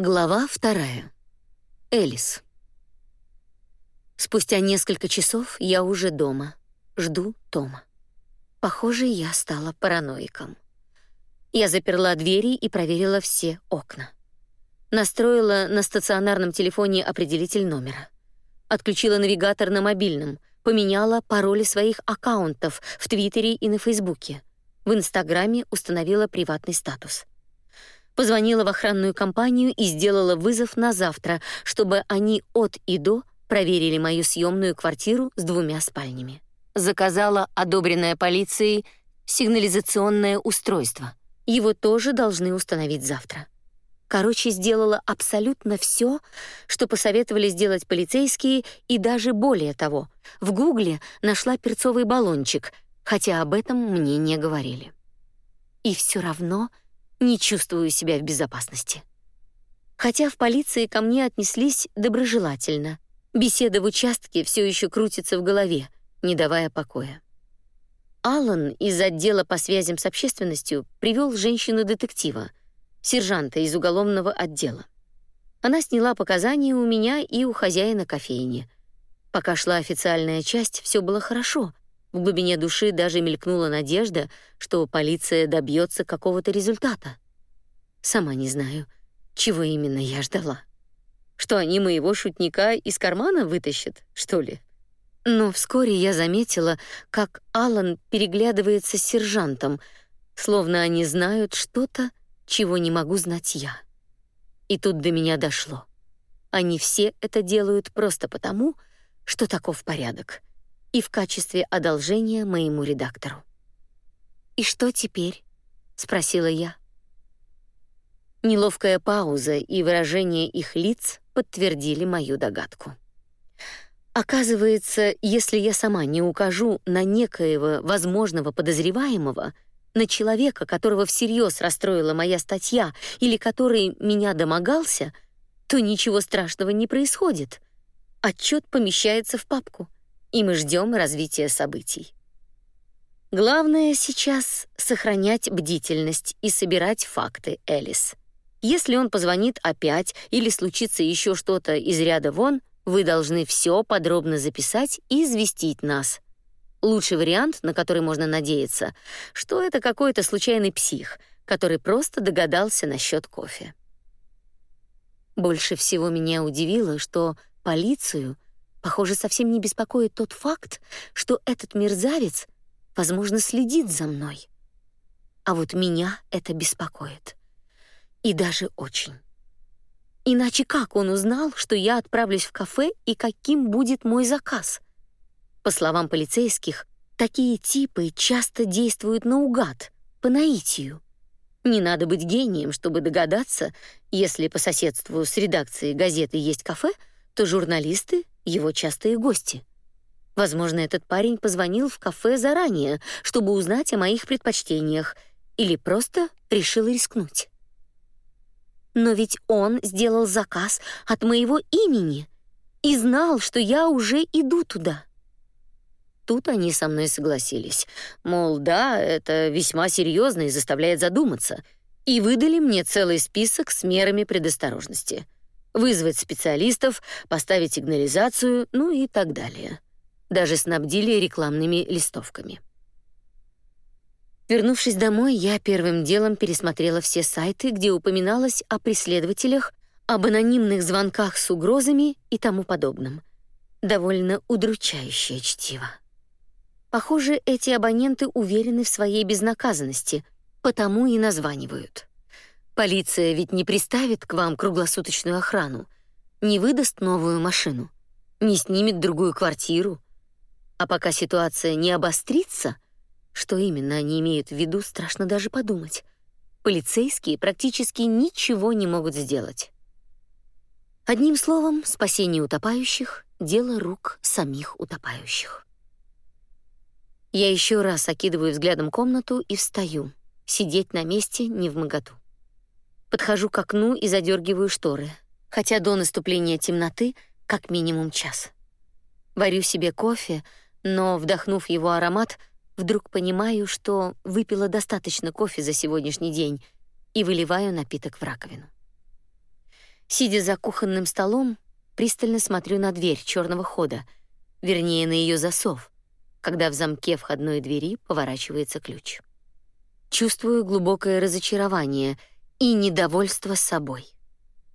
Глава вторая. Элис. Спустя несколько часов я уже дома. Жду Тома. Похоже, я стала параноиком. Я заперла двери и проверила все окна. Настроила на стационарном телефоне определитель номера. Отключила навигатор на мобильном, поменяла пароли своих аккаунтов в Твиттере и на Фейсбуке. В Инстаграме установила приватный статус — Позвонила в охранную компанию и сделала вызов на завтра, чтобы они от и до проверили мою съемную квартиру с двумя спальнями. Заказала одобренное полицией сигнализационное устройство. Его тоже должны установить завтра. Короче, сделала абсолютно все, что посоветовали сделать полицейские, и даже более того. В Гугле нашла перцовый баллончик, хотя об этом мне не говорили. И все равно не чувствую себя в безопасности. Хотя в полиции ко мне отнеслись доброжелательно. Беседа в участке все еще крутится в голове, не давая покоя. Аллан из отдела по связям с общественностью привел женщину-детектива, сержанта из уголовного отдела. Она сняла показания у меня и у хозяина кофейни. Пока шла официальная часть, все было хорошо, в глубине души даже мелькнула надежда, что полиция добьется какого-то результата. Сама не знаю, чего именно я ждала. Что они моего шутника из кармана вытащат, что ли? Но вскоре я заметила, как Алан переглядывается с сержантом, словно они знают что-то, чего не могу знать я. И тут до меня дошло. Они все это делают просто потому, что таков порядок и в качестве одолжения моему редактору. «И что теперь?» — спросила я. Неловкая пауза и выражение их лиц подтвердили мою догадку. Оказывается, если я сама не укажу на некоего возможного подозреваемого, на человека, которого всерьез расстроила моя статья или который меня домогался, то ничего страшного не происходит. Отчет помещается в папку — и мы ждем развития событий. Главное сейчас сохранять бдительность и собирать факты, Элис. Если он позвонит опять или случится еще что-то из ряда вон, вы должны все подробно записать и известить нас. Лучший вариант, на который можно надеяться, что это какой-то случайный псих, который просто догадался насчет кофе. Больше всего меня удивило, что полицию — Похоже, совсем не беспокоит тот факт, что этот мерзавец, возможно, следит за мной. А вот меня это беспокоит. И даже очень. Иначе как он узнал, что я отправлюсь в кафе и каким будет мой заказ? По словам полицейских, такие типы часто действуют наугад, по наитию. Не надо быть гением, чтобы догадаться, если по соседству с редакцией газеты есть кафе, то журналисты его частые гости. Возможно, этот парень позвонил в кафе заранее, чтобы узнать о моих предпочтениях, или просто решил рискнуть. Но ведь он сделал заказ от моего имени и знал, что я уже иду туда. Тут они со мной согласились. Мол, да, это весьма серьезно и заставляет задуматься. И выдали мне целый список с мерами предосторожности — вызвать специалистов, поставить сигнализацию, ну и так далее. Даже снабдили рекламными листовками. Вернувшись домой, я первым делом пересмотрела все сайты, где упоминалось о преследователях, об анонимных звонках с угрозами и тому подобном. Довольно удручающее чтиво. Похоже, эти абоненты уверены в своей безнаказанности, потому и названивают. Полиция ведь не приставит к вам круглосуточную охрану, не выдаст новую машину, не снимет другую квартиру. А пока ситуация не обострится, что именно они имеют в виду, страшно даже подумать. Полицейские практически ничего не могут сделать. Одним словом, спасение утопающих — дело рук самих утопающих. Я еще раз окидываю взглядом комнату и встаю. Сидеть на месте не в моготу. Подхожу к окну и задергиваю шторы, хотя до наступления темноты как минимум час. Варю себе кофе, но, вдохнув его аромат, вдруг понимаю, что выпила достаточно кофе за сегодняшний день и выливаю напиток в раковину. Сидя за кухонным столом, пристально смотрю на дверь черного хода, вернее, на ее засов, когда в замке входной двери поворачивается ключ. Чувствую глубокое разочарование и недовольство собой.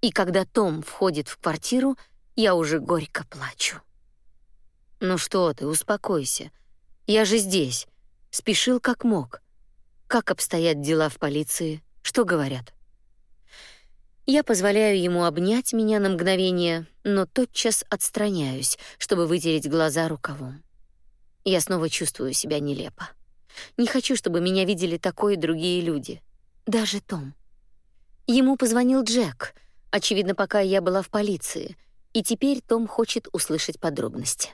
И когда Том входит в квартиру, я уже горько плачу. «Ну что ты, успокойся. Я же здесь. Спешил как мог. Как обстоят дела в полиции? Что говорят?» Я позволяю ему обнять меня на мгновение, но тотчас отстраняюсь, чтобы вытереть глаза рукавом. Я снова чувствую себя нелепо. Не хочу, чтобы меня видели такой и другие люди. Даже Том. Ему позвонил Джек, очевидно, пока я была в полиции, и теперь Том хочет услышать подробности.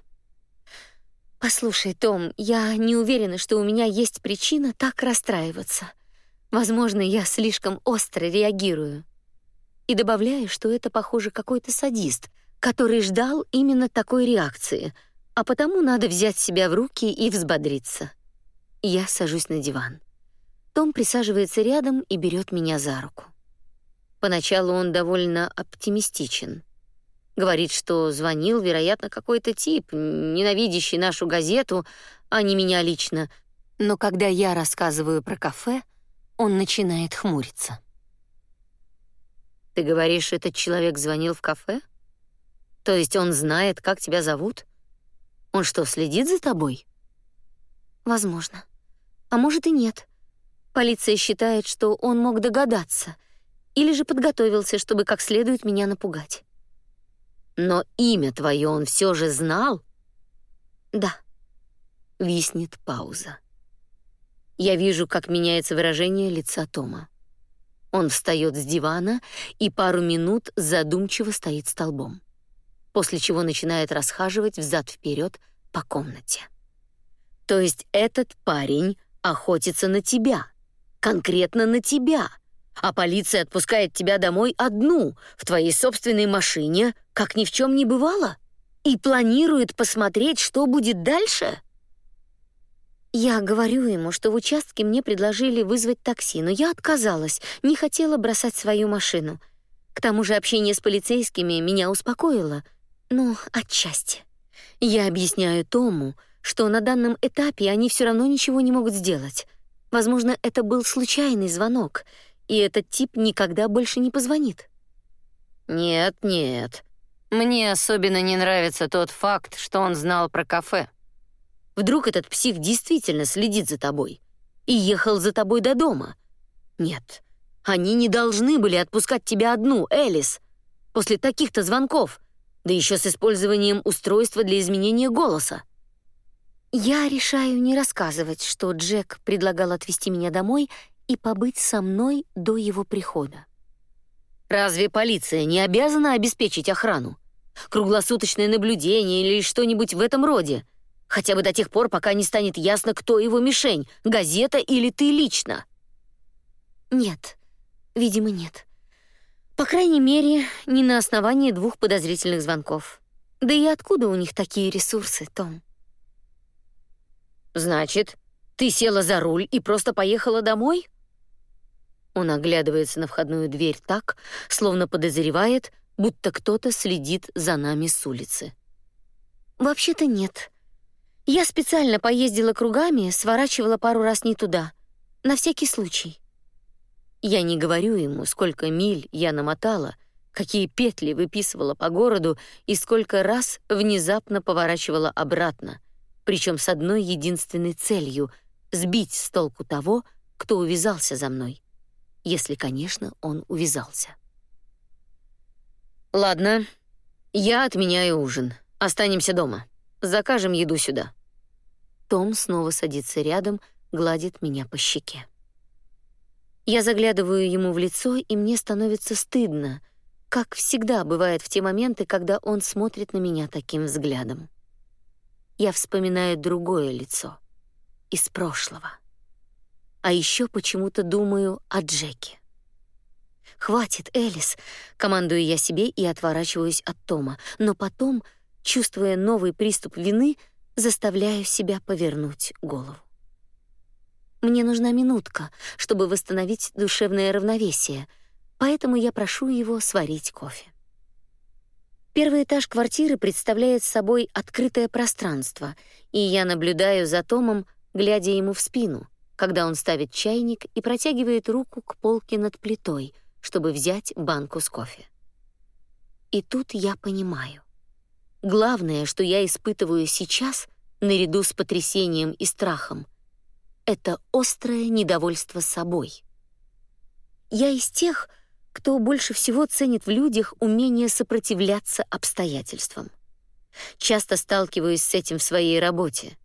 Послушай, Том, я не уверена, что у меня есть причина так расстраиваться. Возможно, я слишком остро реагирую. И добавляю, что это, похоже, какой-то садист, который ждал именно такой реакции, а потому надо взять себя в руки и взбодриться. Я сажусь на диван. Том присаживается рядом и берет меня за руку. Поначалу он довольно оптимистичен. Говорит, что звонил, вероятно, какой-то тип, ненавидящий нашу газету, а не меня лично. Но когда я рассказываю про кафе, он начинает хмуриться. Ты говоришь, этот человек звонил в кафе? То есть он знает, как тебя зовут? Он что, следит за тобой? Возможно. А может и нет. Полиция считает, что он мог догадаться или же подготовился, чтобы как следует меня напугать. Но имя твое он все же знал? Да. Виснет пауза. Я вижу, как меняется выражение лица Тома. Он встает с дивана и пару минут задумчиво стоит столбом, после чего начинает расхаживать взад вперед по комнате. То есть этот парень охотится на тебя. Конкретно на тебя. А полиция отпускает тебя домой одну, в твоей собственной машине, как ни в чем не бывало, и планирует посмотреть, что будет дальше. Я говорю ему, что в участке мне предложили вызвать такси, но я отказалась, не хотела бросать свою машину. К тому же общение с полицейскими меня успокоило, ну, отчасти. Я объясняю Тому, что на данном этапе они все равно ничего не могут сделать. Возможно, это был случайный звонок, и этот тип никогда больше не позвонит. Нет, нет. Мне особенно не нравится тот факт, что он знал про кафе. Вдруг этот псих действительно следит за тобой и ехал за тобой до дома. Нет, они не должны были отпускать тебя одну, Элис, после таких-то звонков, да еще с использованием устройства для изменения голоса. Я решаю не рассказывать, что Джек предлагал отвезти меня домой и побыть со мной до его прихода. Разве полиция не обязана обеспечить охрану? Круглосуточное наблюдение или что-нибудь в этом роде? Хотя бы до тех пор, пока не станет ясно, кто его мишень, газета или ты лично. Нет, видимо, нет. По крайней мере, не на основании двух подозрительных звонков. Да и откуда у них такие ресурсы, Том? Значит, ты села за руль и просто поехала домой? Он оглядывается на входную дверь так, словно подозревает, будто кто-то следит за нами с улицы. Вообще-то нет. Я специально поездила кругами, сворачивала пару раз не туда, на всякий случай. Я не говорю ему, сколько миль я намотала, какие петли выписывала по городу и сколько раз внезапно поворачивала обратно, причем с одной единственной целью — сбить с толку того, кто увязался за мной. Если, конечно, он увязался. Ладно, я отменяю ужин. Останемся дома. Закажем еду сюда. Том снова садится рядом, гладит меня по щеке. Я заглядываю ему в лицо, и мне становится стыдно, как всегда бывает в те моменты, когда он смотрит на меня таким взглядом я вспоминаю другое лицо из прошлого. А еще почему-то думаю о Джеки. Хватит, Элис, командую я себе и отворачиваюсь от Тома, но потом, чувствуя новый приступ вины, заставляю себя повернуть голову. Мне нужна минутка, чтобы восстановить душевное равновесие, поэтому я прошу его сварить кофе. Первый этаж квартиры представляет собой открытое пространство, и я наблюдаю за Томом, глядя ему в спину, когда он ставит чайник и протягивает руку к полке над плитой, чтобы взять банку с кофе. И тут я понимаю. Главное, что я испытываю сейчас, наряду с потрясением и страхом, это острое недовольство собой. Я из тех, кто больше всего ценит в людях умение сопротивляться обстоятельствам. Часто сталкиваюсь с этим в своей работе.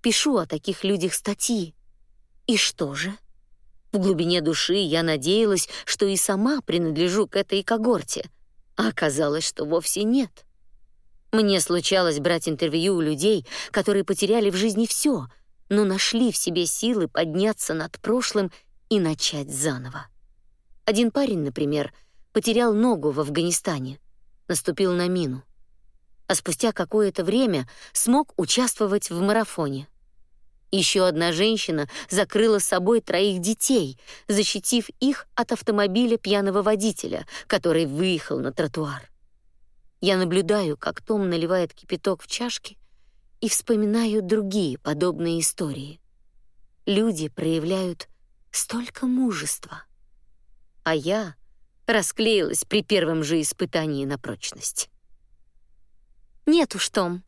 Пишу о таких людях статьи. И что же? В глубине души я надеялась, что и сама принадлежу к этой когорте, а оказалось, что вовсе нет. Мне случалось брать интервью у людей, которые потеряли в жизни все, но нашли в себе силы подняться над прошлым и начать заново. Один парень, например, потерял ногу в Афганистане, наступил на мину, а спустя какое-то время смог участвовать в марафоне. Еще одна женщина закрыла собой троих детей, защитив их от автомобиля пьяного водителя, который выехал на тротуар. Я наблюдаю, как Том наливает кипяток в чашки, и вспоминаю другие подобные истории. Люди проявляют столько мужества а я расклеилась при первом же испытании на прочность. Нет уж, Том.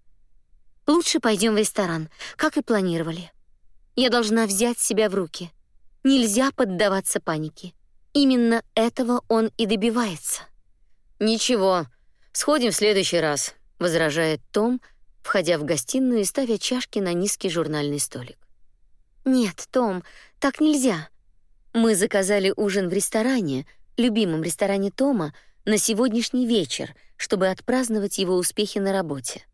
Лучше пойдем в ресторан, как и планировали. Я должна взять себя в руки. Нельзя поддаваться панике. Именно этого он и добивается. Ничего, сходим в следующий раз, возражает Том, входя в гостиную и ставя чашки на низкий журнальный столик. Нет, Том, так нельзя. Мы заказали ужин в ресторане, любимом ресторане Тома, на сегодняшний вечер, чтобы отпраздновать его успехи на работе.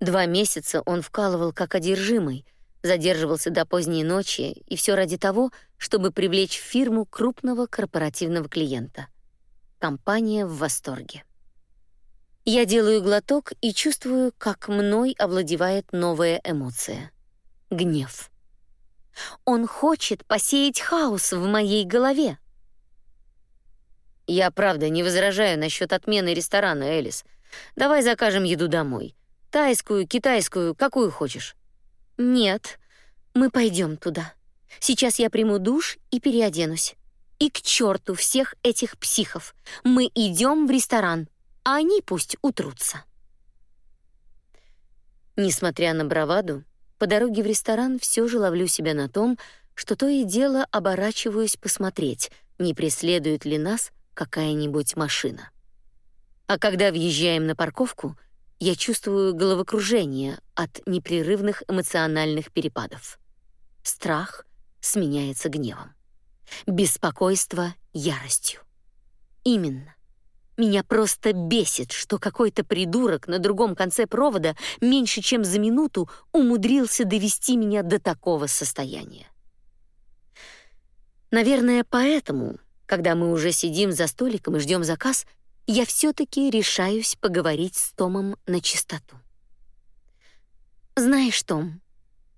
Два месяца он вкалывал как одержимый, задерживался до поздней ночи, и все ради того, чтобы привлечь в фирму крупного корпоративного клиента. Компания в восторге. Я делаю глоток и чувствую, как мной овладевает новая эмоция — гнев. Он хочет посеять хаос в моей голове. Я правда не возражаю насчет отмены ресторана, Элис. Давай закажем еду домой. Тайскую, китайскую, какую хочешь. Нет, мы пойдем туда. Сейчас я приму душ и переоденусь. И к черту всех этих психов. Мы идем в ресторан, а они пусть утрутся. Несмотря на браваду, по дороге в ресторан все же ловлю себя на том, что то и дело оборачиваюсь посмотреть, не преследует ли нас какая-нибудь машина. А когда въезжаем на парковку, я чувствую головокружение от непрерывных эмоциональных перепадов. Страх сменяется гневом. Беспокойство — яростью. Именно. Меня просто бесит, что какой-то придурок на другом конце провода меньше чем за минуту умудрился довести меня до такого состояния. Наверное, поэтому, когда мы уже сидим за столиком и ждем заказ, я все-таки решаюсь поговорить с Томом на чистоту. Знаешь, Том,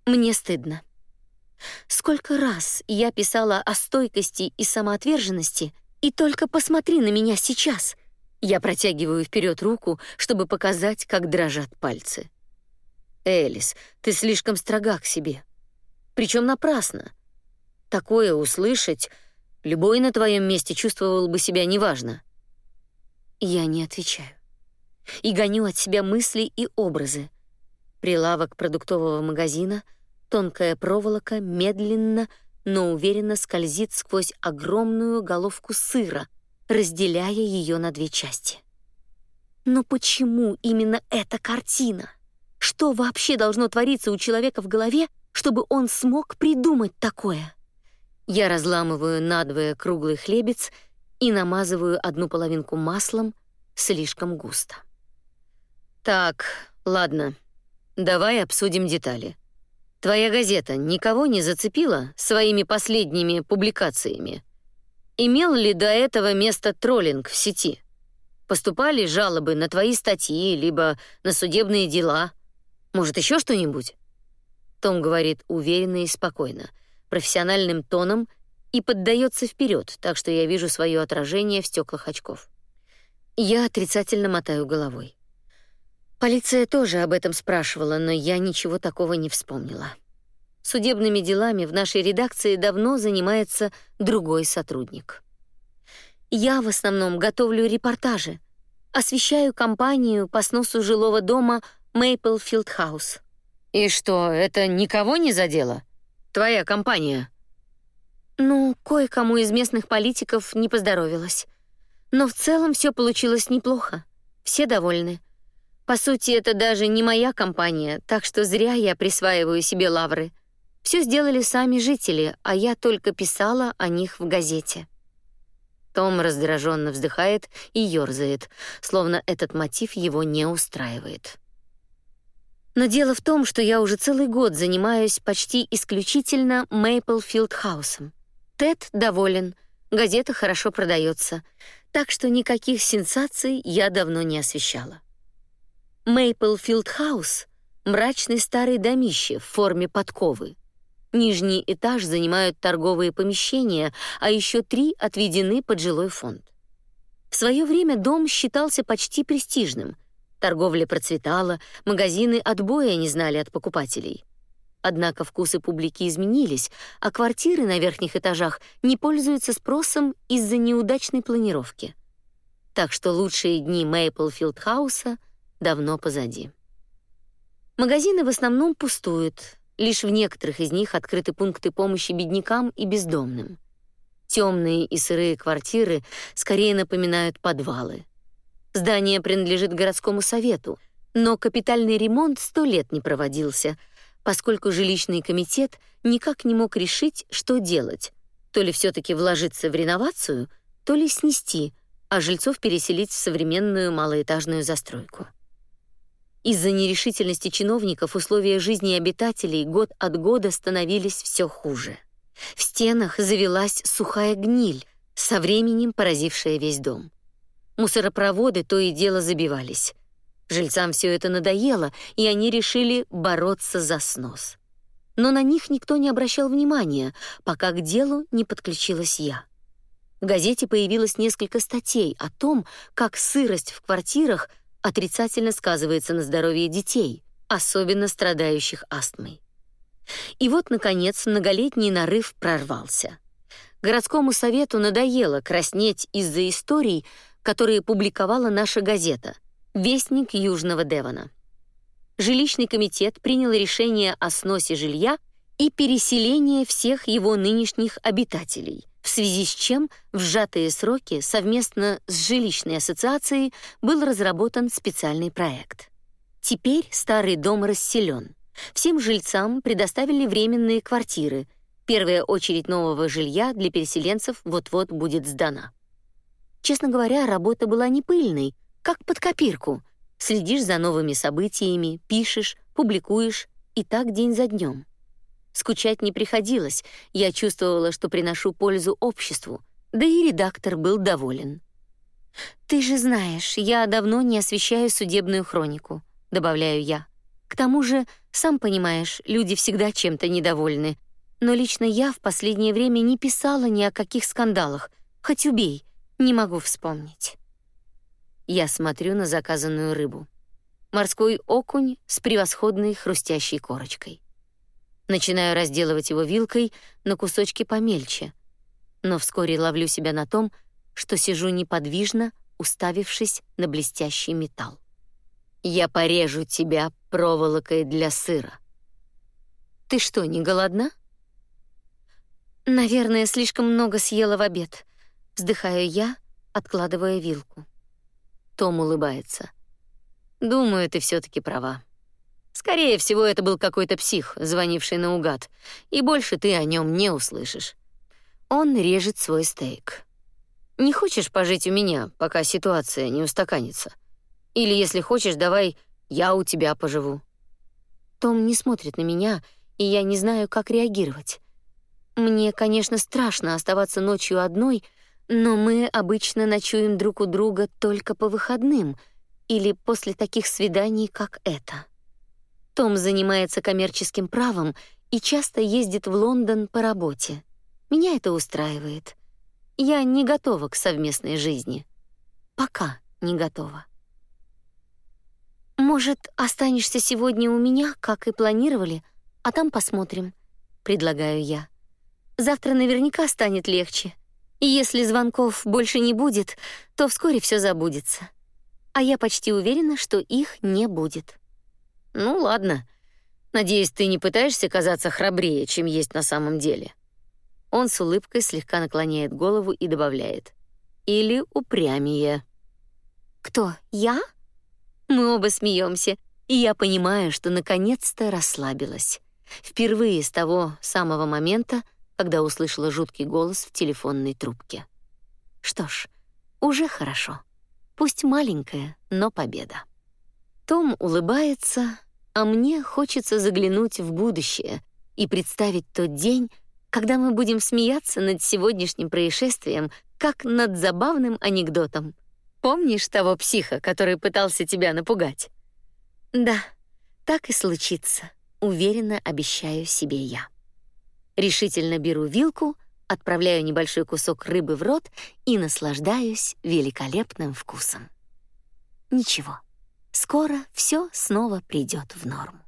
мне стыдно. Сколько раз я писала о стойкости и самоотверженности, и только посмотри на меня сейчас — я протягиваю вперед руку, чтобы показать, как дрожат пальцы. Элис, ты слишком строга к себе. Причем напрасно. Такое услышать любой на твоем месте чувствовал бы себя неважно. Я не отвечаю. И гоню от себя мысли и образы. Прилавок продуктового магазина, тонкая проволока медленно, но уверенно скользит сквозь огромную головку сыра — разделяя ее на две части. Но почему именно эта картина? Что вообще должно твориться у человека в голове, чтобы он смог придумать такое? Я разламываю надвое круглый хлебец и намазываю одну половинку маслом слишком густо. Так, ладно. Давай обсудим детали. Твоя газета никого не зацепила своими последними публикациями? Имел ли до этого место троллинг в сети? Поступали жалобы на твои статьи, либо на судебные дела? Может, еще что-нибудь? Том говорит уверенно и спокойно, профессиональным тоном, и поддается вперед, так что я вижу свое отражение в стеклах очков. Я отрицательно мотаю головой. Полиция тоже об этом спрашивала, но я ничего такого не вспомнила. Судебными делами в нашей редакции давно занимается другой сотрудник. Я в основном готовлю репортажи, освещаю кампанию по сносу жилого дома Мейплфилд Хаус. И что, это никого не задело? Твоя компания? Ну, кое-кому из местных политиков не поздоровилось. Но в целом все получилось неплохо. Все довольны. По сути, это даже не моя компания, так что зря я присваиваю себе лавры. Все сделали сами жители, а я только писала о них в газете. Том раздраженно вздыхает и ёрзает, словно этот мотив его не устраивает. Но дело в том, что я уже целый год занимаюсь почти исключительно Мейплфилд Хаусом. Тед доволен, газета хорошо продается, так что никаких сенсаций я давно не освещала. Мейплфилд Хаус — мрачный старый домище в форме подковы. Нижний этаж занимают торговые помещения, а еще три отведены под жилой фонд. В свое время дом считался почти престижным. Торговля процветала, магазины отбоя не знали от покупателей. Однако вкусы публики изменились, а квартиры на верхних этажах не пользуются спросом из-за неудачной планировки. Так что лучшие дни Мейплфилд Хауса давно позади. Магазины в основном пустуют, Лишь в некоторых из них открыты пункты помощи беднякам и бездомным. Темные и сырые квартиры скорее напоминают подвалы. Здание принадлежит городскому совету, но капитальный ремонт сто лет не проводился, поскольку жилищный комитет никак не мог решить, что делать: то ли все таки вложиться в реновацию, то ли снести, а жильцов переселить в современную малоэтажную застройку. Из-за нерешительности чиновников условия жизни обитателей год от года становились все хуже. В стенах завелась сухая гниль, со временем поразившая весь дом. Мусоропроводы то и дело забивались. Жильцам все это надоело, и они решили бороться за снос. Но на них никто не обращал внимания, пока к делу не подключилась я. В газете появилось несколько статей о том, как сырость в квартирах отрицательно сказывается на здоровье детей, особенно страдающих астмой. И вот наконец многолетний нарыв прорвался. Городскому совету надоело краснеть из-за историй, которые публиковала наша газета Вестник Южного Девона. Жилищный комитет принял решение о сносе жилья и переселении всех его нынешних обитателей, в связи с чем в сжатые сроки совместно с жилищной ассоциацией был разработан специальный проект. Теперь старый дом расселен. Всем жильцам предоставили временные квартиры. Первая очередь нового жилья для переселенцев вот-вот будет сдана. Честно говоря, работа была не пыльной, как под копирку. Следишь за новыми событиями, пишешь, публикуешь, и так день за днем. Скучать не приходилось, я чувствовала, что приношу пользу обществу, да и редактор был доволен. «Ты же знаешь, я давно не освещаю судебную хронику», — добавляю я. «К тому же, сам понимаешь, люди всегда чем-то недовольны. Но лично я в последнее время не писала ни о каких скандалах. Хоть убей, не могу вспомнить». Я смотрю на заказанную рыбу. Морской окунь с превосходной хрустящей корочкой. Начинаю разделывать его вилкой на кусочки помельче, но вскоре ловлю себя на том, что сижу неподвижно, уставившись на блестящий металл. Я порежу тебя проволокой для сыра. Ты что, не голодна? Наверное, слишком много съела в обед. Вздыхаю я, откладывая вилку. Том улыбается. Думаю, ты все таки права. Скорее всего, это был какой-то псих, звонивший наугад, и больше ты о нем не услышишь. Он режет свой стейк. Не хочешь пожить у меня, пока ситуация не устаканится? Или если хочешь, давай я у тебя поживу. Том не смотрит на меня, и я не знаю, как реагировать. Мне, конечно, страшно оставаться ночью одной, но мы обычно ночуем друг у друга только по выходным или после таких свиданий, как это. Том занимается коммерческим правом и часто ездит в Лондон по работе. Меня это устраивает. Я не готова к совместной жизни. Пока не готова. Может, останешься сегодня у меня, как и планировали, а там посмотрим, предлагаю я. Завтра наверняка станет легче. Если звонков больше не будет, то вскоре все забудется. А я почти уверена, что их не будет. Ну ладно. Надеюсь, ты не пытаешься казаться храбрее, чем есть на самом деле. Он с улыбкой слегка наклоняет голову и добавляет: или упрямее. Кто? Я? Мы оба смеемся, и я понимаю, что наконец-то расслабилась. Впервые с того самого момента, когда услышала жуткий голос в телефонной трубке. Что ж, уже хорошо. Пусть маленькая, но победа. Том улыбается, а мне хочется заглянуть в будущее и представить тот день, когда мы будем смеяться над сегодняшним происшествием, как над забавным анекдотом. Помнишь того психа, который пытался тебя напугать? Да, так и случится, уверенно обещаю себе я. Решительно беру вилку, отправляю небольшой кусок рыбы в рот и наслаждаюсь великолепным вкусом. Ничего, скоро все снова придет в норму.